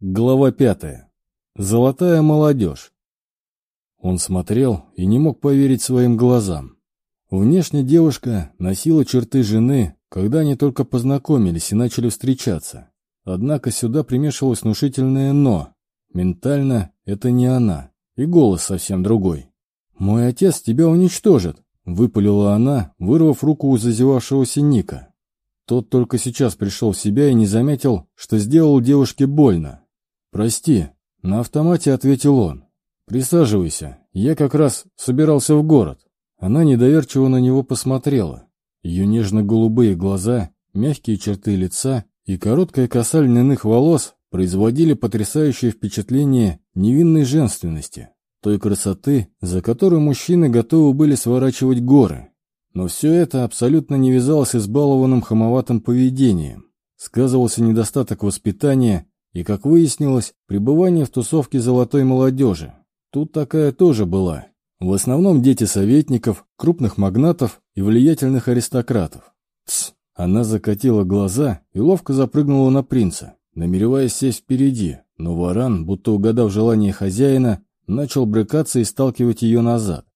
Глава пятая. Золотая молодежь. Он смотрел и не мог поверить своим глазам. Внешне девушка носила черты жены, когда они только познакомились и начали встречаться. Однако сюда примешивалось внушительное «но». Ментально это не она, и голос совсем другой. «Мой отец тебя уничтожит», — выпалила она, вырвав руку у зазевавшегося Ника. Тот только сейчас пришел в себя и не заметил, что сделал девушке больно. «Прости», — на автомате ответил он. «Присаживайся, я как раз собирался в город». Она недоверчиво на него посмотрела. Ее нежно-голубые глаза, мягкие черты лица и короткая коса льняных волос производили потрясающее впечатление невинной женственности, той красоты, за которую мужчины готовы были сворачивать горы. Но все это абсолютно не вязалось избалованным хамоватым поведением. Сказывался недостаток воспитания и, как выяснилось, пребывание в тусовке золотой молодежи. Тут такая тоже была. В основном дети советников, крупных магнатов и влиятельных аристократов. Тсс! Она закатила глаза и ловко запрыгнула на принца, намереваясь сесть впереди, но варан, будто угадав желание хозяина, начал брыкаться и сталкивать ее назад.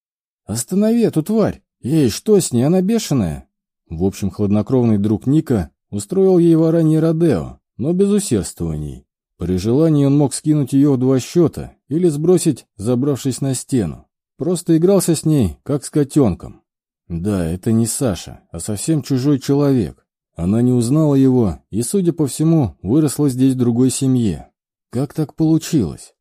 «Останови эту тварь! Эй, что с ней? Она бешеная!» В общем, хладнокровный друг Ника устроил ей варанье Родео, но без усердствований. При желании он мог скинуть ее в два счета или сбросить, забравшись на стену. Просто игрался с ней, как с котенком. Да, это не Саша, а совсем чужой человек. Она не узнала его и, судя по всему, выросла здесь в другой семье. Как так получилось?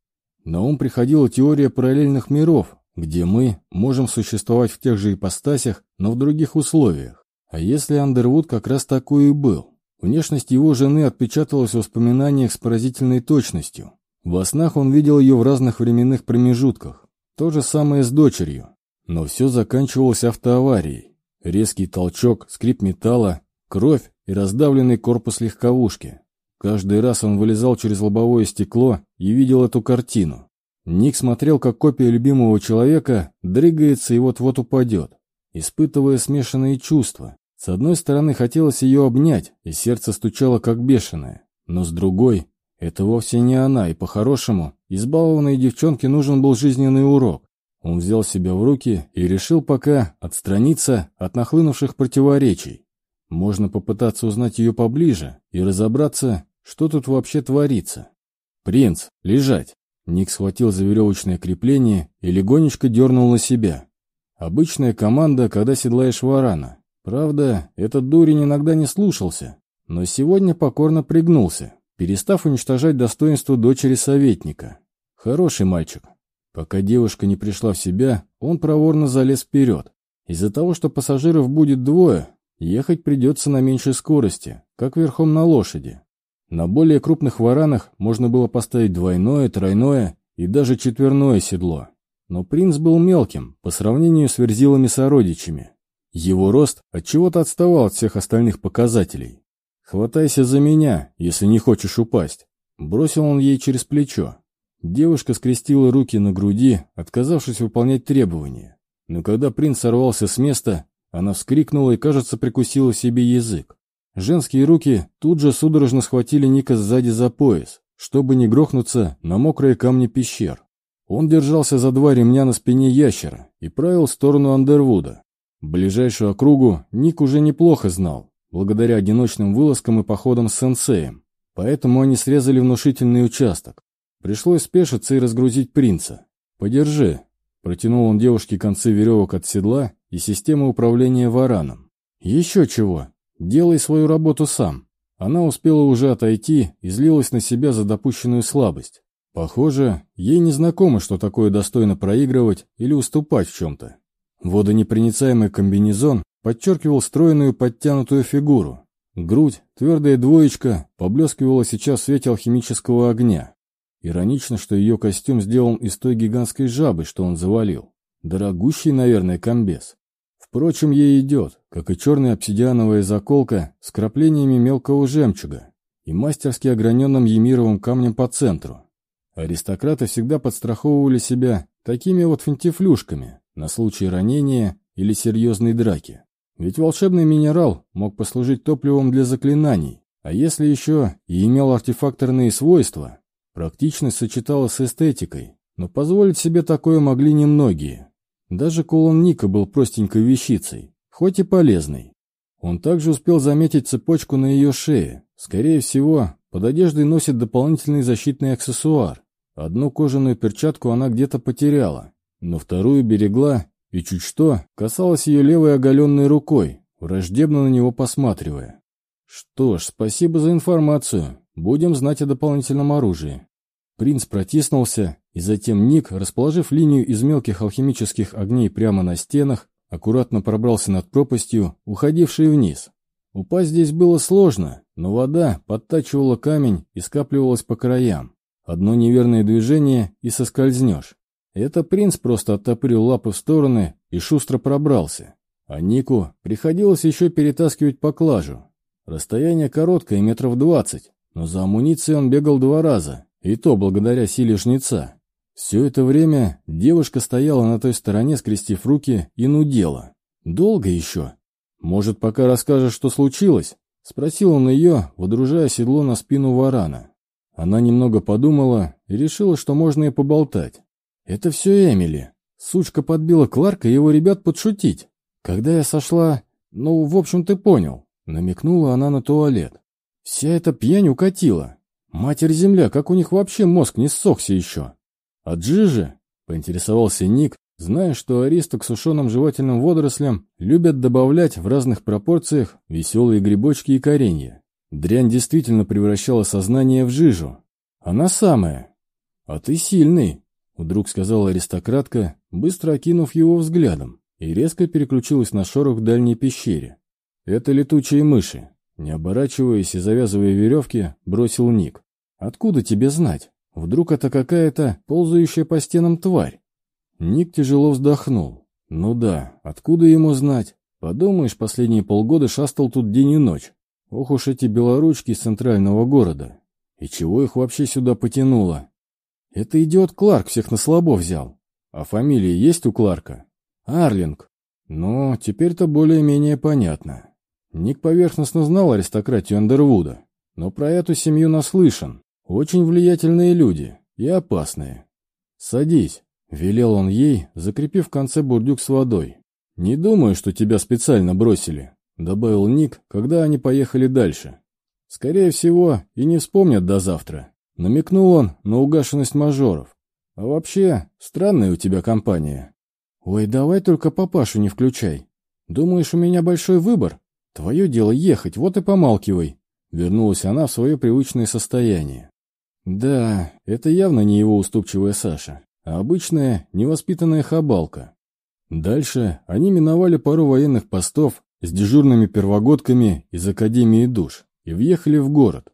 На ум приходила теория параллельных миров, где мы можем существовать в тех же ипостасях, но в других условиях. А если Андервуд как раз такой и был? Внешность его жены отпечаталась в воспоминаниях с поразительной точностью. Во снах он видел ее в разных временных промежутках. То же самое с дочерью. Но все заканчивалось автоаварией. Резкий толчок, скрип металла, кровь и раздавленный корпус легковушки. Каждый раз он вылезал через лобовое стекло и видел эту картину. Ник смотрел, как копия любимого человека дрыгается и вот-вот упадет, испытывая смешанные чувства. С одной стороны, хотелось ее обнять, и сердце стучало как бешеное. Но с другой, это вовсе не она, и по-хорошему, избалованной девчонке нужен был жизненный урок. Он взял себя в руки и решил пока отстраниться от нахлынувших противоречий. Можно попытаться узнать ее поближе и разобраться, что тут вообще творится. «Принц, лежать!» Ник схватил за веревочное крепление и легонечко дернул на себя. Обычная команда, когда седлаешь варана. Правда, этот дурень иногда не слушался, но сегодня покорно пригнулся, перестав уничтожать достоинство дочери советника. Хороший мальчик. Пока девушка не пришла в себя, он проворно залез вперед. Из-за того, что пассажиров будет двое, ехать придется на меньшей скорости, как верхом на лошади. На более крупных варанах можно было поставить двойное, тройное и даже четверное седло. Но принц был мелким по сравнению с верзилами-сородичами. Его рост от чего-то отставал от всех остальных показателей. «Хватайся за меня, если не хочешь упасть», — бросил он ей через плечо. Девушка скрестила руки на груди, отказавшись выполнять требования. Но когда принц сорвался с места, она вскрикнула и, кажется, прикусила себе язык. Женские руки тут же судорожно схватили Ника сзади за пояс, чтобы не грохнуться на мокрые камни пещер. Он держался за два ремня на спине ящера и правил в сторону Андервуда. Ближайшую округу Ник уже неплохо знал, благодаря одиночным вылазкам и походам с сенсеем. Поэтому они срезали внушительный участок. Пришлось спешиться и разгрузить принца. «Подержи», — протянул он девушке концы веревок от седла и системы управления вараном. «Еще чего, делай свою работу сам». Она успела уже отойти и злилась на себя за допущенную слабость. Похоже, ей не знакомо, что такое достойно проигрывать или уступать в чем-то. Водонепроницаемый комбинезон подчеркивал стройную подтянутую фигуру. Грудь, твердая двоечка, поблескивала сейчас в свете алхимического огня. Иронично, что ее костюм сделан из той гигантской жабы, что он завалил. Дорогущий, наверное, комбез. Впрочем, ей идет, как и черная обсидиановая заколка с краплениями мелкого жемчуга и мастерски ограненным емировым камнем по центру. Аристократы всегда подстраховывали себя такими вот фантифлюшками, на случай ранения или серьезной драки. Ведь волшебный минерал мог послужить топливом для заклинаний, а если еще и имел артефакторные свойства, Практичность сочеталась с эстетикой, но позволить себе такое могли немногие. Даже кулон Ника был простенькой вещицей, хоть и полезной. Он также успел заметить цепочку на ее шее. Скорее всего, под одеждой носит дополнительный защитный аксессуар. Одну кожаную перчатку она где-то потеряла, но вторую берегла и чуть что касалась ее левой оголенной рукой, враждебно на него посматривая. Что ж, спасибо за информацию. Будем знать о дополнительном оружии. Принц протиснулся, и затем Ник, расположив линию из мелких алхимических огней прямо на стенах, аккуратно пробрался над пропастью, уходившей вниз. Упасть здесь было сложно, но вода подтачивала камень и скапливалась по краям. Одно неверное движение и соскользнешь. Это принц просто оттопырил лапы в стороны и шустро пробрался. А Нику приходилось еще перетаскивать поклажу. Расстояние короткое, метров двадцать, но за амуницией он бегал два раза, и то благодаря силе жнеца. Все это время девушка стояла на той стороне, скрестив руки, и нудела. «Долго еще?» «Может, пока расскажешь, что случилось?» — спросил он ее, водружая седло на спину варана. Она немного подумала и решила, что можно и поболтать. «Это все Эмили. Сучка подбила Кларка и его ребят подшутить. Когда я сошла... Ну, в общем, ты понял». Намекнула она на туалет. «Вся эта пьянь укатила. Матерь-земля, как у них вообще мозг не ссохся еще?» «А Джижи?» — поинтересовался Ник, зная, что аристы к сушеным жевательным водорослям любят добавлять в разных пропорциях веселые грибочки и коренья. Дрянь действительно превращала сознание в жижу. Она самая. «А ты сильный», — вдруг сказала аристократка, быстро окинув его взглядом, и резко переключилась на шорох в дальней пещере. «Это летучие мыши», — не оборачиваясь и завязывая веревки, бросил Ник. «Откуда тебе знать?» Вдруг это какая-то ползающая по стенам тварь? Ник тяжело вздохнул. Ну да, откуда ему знать? Подумаешь, последние полгода шастал тут день и ночь. Ох уж эти белоручки из центрального города. И чего их вообще сюда потянуло? Это идиот Кларк всех на слабо взял. А фамилия есть у Кларка? Арлинг. Ну, теперь-то более-менее понятно. Ник поверхностно знал аристократию Андервуда, но про эту семью наслышан. Очень влиятельные люди и опасные. «Садись», — велел он ей, закрепив в конце бурдюк с водой. «Не думаю, что тебя специально бросили», — добавил Ник, когда они поехали дальше. «Скорее всего, и не вспомнят до завтра», — намекнул он на угашенность мажоров. «А вообще, странная у тебя компания». «Ой, давай только папашу не включай. Думаешь, у меня большой выбор? Твое дело ехать, вот и помалкивай». Вернулась она в свое привычное состояние. Да, это явно не его уступчивая Саша, а обычная невоспитанная хабалка. Дальше они миновали пару военных постов с дежурными первогодками из Академии душ и въехали в город.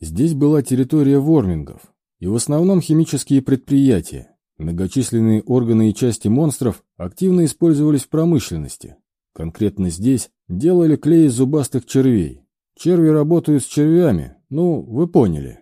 Здесь была территория вормингов, и в основном химические предприятия. Многочисленные органы и части монстров активно использовались в промышленности. Конкретно здесь делали клей из зубастых червей. Черви работают с червями, ну, вы поняли.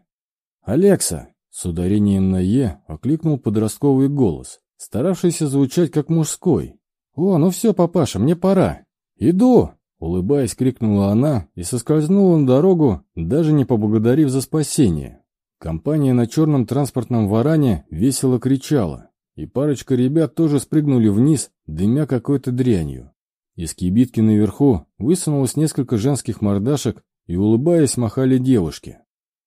«Алекса!» — с ударением на «е» окликнул подростковый голос, старавшийся звучать как мужской. «О, ну все, папаша, мне пора!» «Иду!» — улыбаясь, крикнула она и соскользнула на дорогу, даже не поблагодарив за спасение. Компания на черном транспортном варане весело кричала, и парочка ребят тоже спрыгнули вниз, дымя какой-то дрянью. Из кибитки наверху высунулось несколько женских мордашек и, улыбаясь, махали девушки.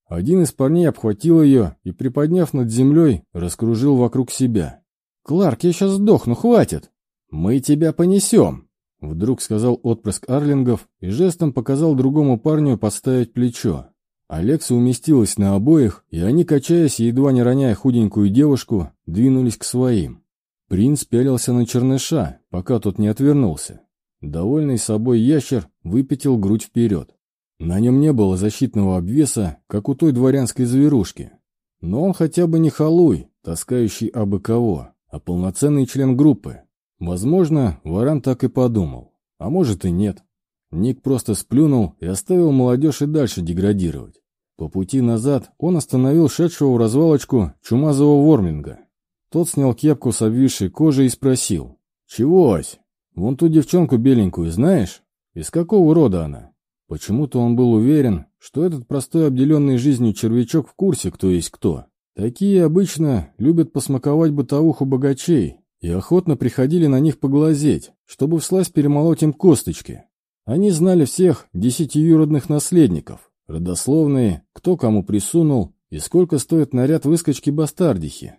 Один из парней обхватил ее и, приподняв над землей, раскружил вокруг себя. «Кларк, я сейчас сдохну, хватит!» «Мы тебя понесем!» Вдруг сказал отпрыск Арлингов и жестом показал другому парню подставить плечо. Алекса уместилась на обоих, и они, качаясь едва не роняя худенькую девушку, двинулись к своим. Принц пялился на черныша, пока тот не отвернулся. Довольный собой ящер выпятил грудь вперед. На нем не было защитного обвеса, как у той дворянской зверушки. Но он хотя бы не халуй, таскающий абы кого, а полноценный член группы. Возможно, Варан так и подумал. А может и нет. Ник просто сплюнул и оставил молодежь и дальше деградировать. По пути назад он остановил шедшего в развалочку чумазого ворминга. Тот снял кепку с обвисшей кожей и спросил. «Чего, Ась? Вон ту девчонку беленькую знаешь? Из какого рода она?» Почему-то он был уверен, что этот простой обделенный жизнью червячок в курсе, кто есть кто. Такие обычно любят посмаковать бытовуху богачей и охотно приходили на них поглазеть, чтобы всласть перемолоть им косточки. Они знали всех десятиюродных наследников, родословные, кто кому присунул и сколько стоит наряд выскочки-бастардихи.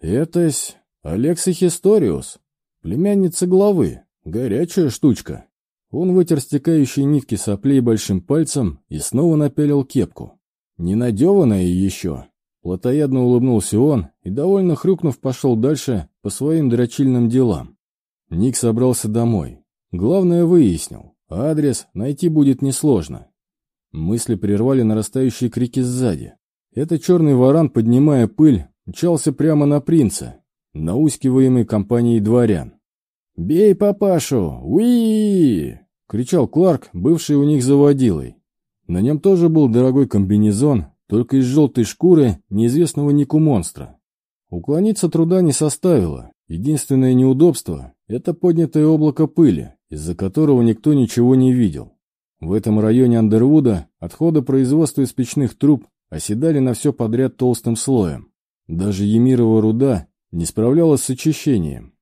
Этось Алексей Хисториус, племянница главы, горячая штучка. Он вытер стекающие нитки соплей большим пальцем и снова напялил кепку. Ненадеванная еще. Платоядно улыбнулся он и, довольно хрюкнув, пошел дальше по своим дрочильным делам. Ник собрался домой. Главное выяснил. Адрес найти будет несложно. Мысли прервали нарастающие крики сзади. Это черный варан, поднимая пыль, мчался прямо на принца, наускиваемый компанией дворян. «Бей папашу! уи кричал Кларк, бывший у них заводилой. На нем тоже был дорогой комбинезон, только из желтой шкуры неизвестного нику монстра. Уклониться труда не составило. Единственное неудобство – это поднятое облако пыли, из-за которого никто ничего не видел. В этом районе Андервуда отходы производства из печных труб оседали на все подряд толстым слоем. Даже Емирова руда не справлялась с очищением.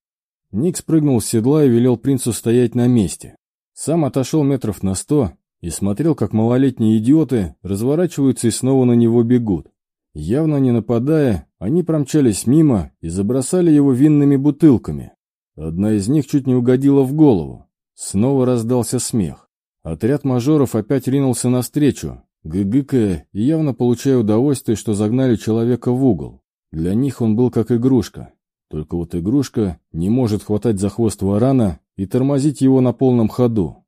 Ник спрыгнул с седла и велел принцу стоять на месте. Сам отошел метров на сто и смотрел, как малолетние идиоты разворачиваются и снова на него бегут. Явно не нападая, они промчались мимо и забросали его винными бутылками. Одна из них чуть не угодила в голову. Снова раздался смех. Отряд мажоров опять ринулся навстречу, гыгыкая и явно получая удовольствие, что загнали человека в угол. Для них он был как игрушка. Только вот игрушка не может хватать за хвост варана и тормозить его на полном ходу.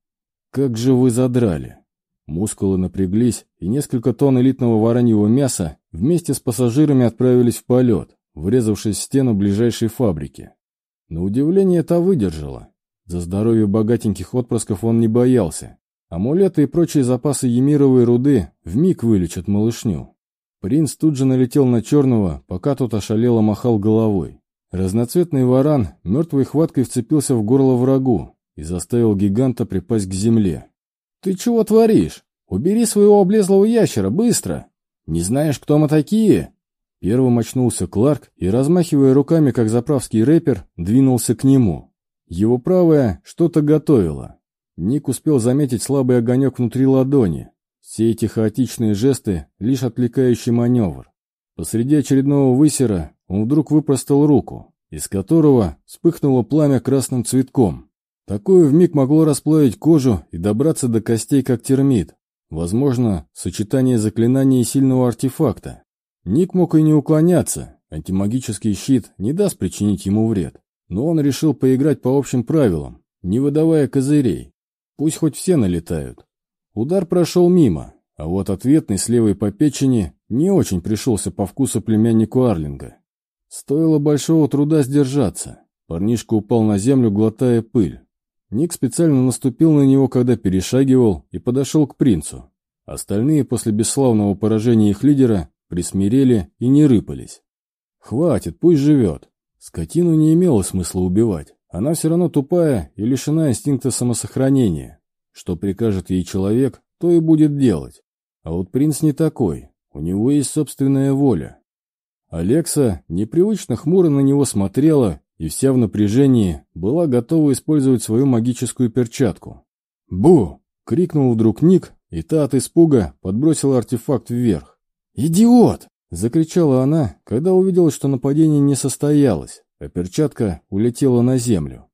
Как же вы задрали! Мускулы напряглись, и несколько тонн элитного вороньего мяса вместе с пассажирами отправились в полет, врезавшись в стену ближайшей фабрики. На удивление это выдержало. За здоровье богатеньких отпрысков он не боялся. Амулеты и прочие запасы емировой руды вмиг вылечат малышню. Принц тут же налетел на черного, пока тот ошалело махал головой. Разноцветный варан мертвой хваткой вцепился в горло врагу, и заставил гиганта припасть к земле. «Ты чего творишь? Убери своего облезлого ящера, быстро! Не знаешь, кто мы такие?» Первым очнулся Кларк и, размахивая руками, как заправский рэпер, двинулся к нему. Его правая что-то готовила. Ник успел заметить слабый огонек внутри ладони. Все эти хаотичные жесты — лишь отвлекающий маневр. Посреди очередного высера он вдруг выпростал руку, из которого вспыхнуло пламя красным цветком. Такое вмиг могло расплавить кожу и добраться до костей, как термит. Возможно, сочетание заклинания и сильного артефакта. Ник мог и не уклоняться, антимагический щит не даст причинить ему вред. Но он решил поиграть по общим правилам, не выдавая козырей. Пусть хоть все налетают. Удар прошел мимо, а вот ответный с левой по печени не очень пришелся по вкусу племяннику Арлинга. Стоило большого труда сдержаться. Парнишка упал на землю, глотая пыль. Ник специально наступил на него, когда перешагивал, и подошел к принцу. Остальные после бесславного поражения их лидера присмирели и не рыпались. «Хватит, пусть живет. Скотину не имело смысла убивать. Она все равно тупая и лишена инстинкта самосохранения. Что прикажет ей человек, то и будет делать. А вот принц не такой. У него есть собственная воля. Алекса непривычно хмуро на него смотрела и вся в напряжении была готова использовать свою магическую перчатку. «Бу!» — крикнул вдруг Ник, и та от испуга подбросила артефакт вверх. «Идиот!» — закричала она, когда увидела, что нападение не состоялось, а перчатка улетела на землю.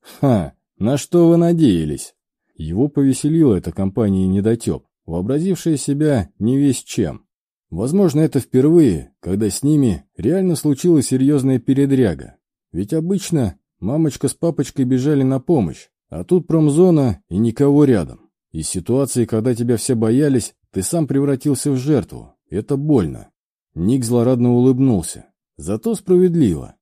«Ха! На что вы надеялись?» Его повеселила эта компания недотеп, вообразившая себя не весь чем. Возможно, это впервые, когда с ними реально случилась серьезная передряга. Ведь обычно мамочка с папочкой бежали на помощь, а тут промзона и никого рядом. Из ситуации, когда тебя все боялись, ты сам превратился в жертву. Это больно. Ник злорадно улыбнулся. Зато справедливо.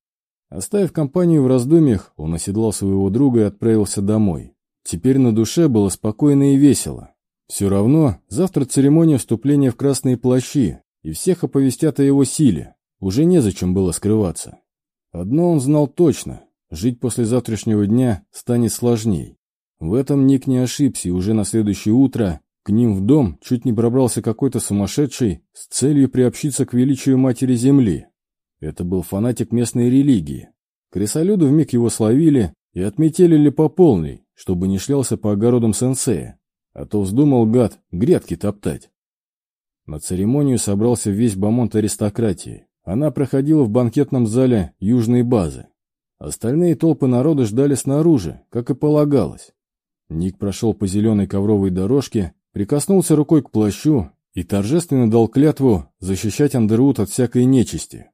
Оставив компанию в раздумьях, он оседлал своего друга и отправился домой. Теперь на душе было спокойно и весело. Все равно завтра церемония вступления в красные плащи, и всех оповестят о его силе. Уже незачем было скрываться. Одно он знал точно – жить после завтрашнего дня станет сложней. В этом Ник не ошибся, и уже на следующее утро, к ним в дом чуть не пробрался какой-то сумасшедший с целью приобщиться к величию Матери Земли. Это был фанатик местной религии. Крисолюды вмиг его словили и отметили по полной, чтобы не шлялся по огородам сенсея, а то вздумал гад грядки топтать. На церемонию собрался весь бомонд аристократии. Она проходила в банкетном зале южной базы. Остальные толпы народа ждали снаружи, как и полагалось. Ник прошел по зеленой ковровой дорожке, прикоснулся рукой к плащу и торжественно дал клятву защищать Андервуд от всякой нечисти.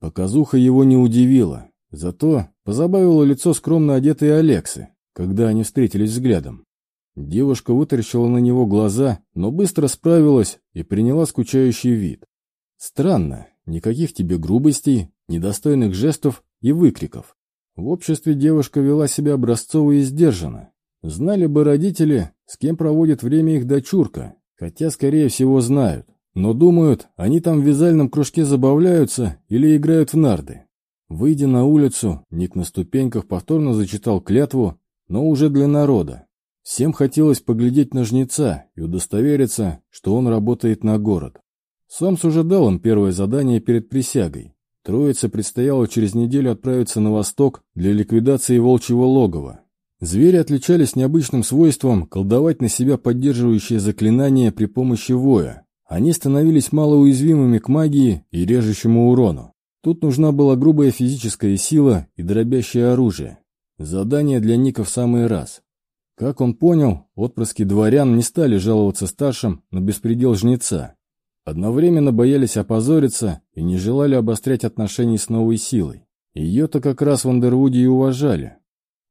Показуха его не удивила, зато позабавило лицо скромно одетой Алексы, когда они встретились взглядом. Девушка вытаращила на него глаза, но быстро справилась и приняла скучающий вид. Странно, никаких тебе грубостей, недостойных жестов и выкриков. В обществе девушка вела себя образцово и сдержанно, Знали бы родители, с кем проводит время их дочурка, хотя, скорее всего, знают. Но думают, они там в вязальном кружке забавляются или играют в нарды. Выйдя на улицу, Ник на ступеньках повторно зачитал клятву, но уже для народа. Всем хотелось поглядеть на жнеца и удостовериться, что он работает на город. Сомс уже дал им первое задание перед присягой. Троице предстояло через неделю отправиться на восток для ликвидации волчьего логова. Звери отличались необычным свойством колдовать на себя поддерживающие заклинания при помощи воя. Они становились малоуязвимыми к магии и режущему урону. Тут нужна была грубая физическая сила и дробящее оружие. Задание для Ника в самый раз. Как он понял, отпрыски дворян не стали жаловаться старшим на беспредел жнеца. Одновременно боялись опозориться и не желали обострять отношения с новой силой. Ее-то как раз в Андервуде и уважали.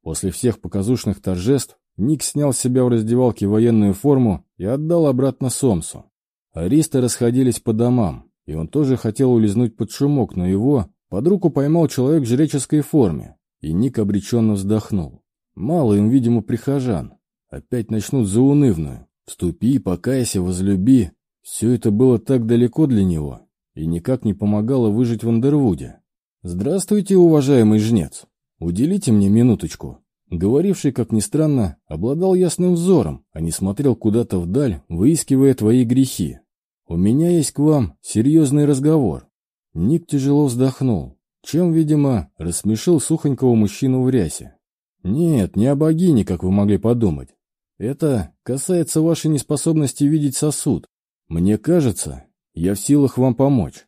После всех показушных торжеств Ник снял с себя в раздевалке военную форму и отдал обратно Сомсу. Аристы расходились по домам, и он тоже хотел улизнуть под шумок, но его под руку поймал человек в жреческой форме, и Ник обреченно вздохнул. Мало им, видимо, прихожан. Опять начнут заунывную. «Вступи, покайся, возлюби». Все это было так далеко для него и никак не помогало выжить в Андервуде. «Здравствуйте, уважаемый жнец!» «Уделите мне минуточку». Говоривший, как ни странно, обладал ясным взором, а не смотрел куда-то вдаль, выискивая твои грехи. «У меня есть к вам серьезный разговор». Ник тяжело вздохнул, чем, видимо, рассмешил сухонького мужчину в рясе. «Нет, не о богине, как вы могли подумать. Это касается вашей неспособности видеть сосуд. Мне кажется, я в силах вам помочь.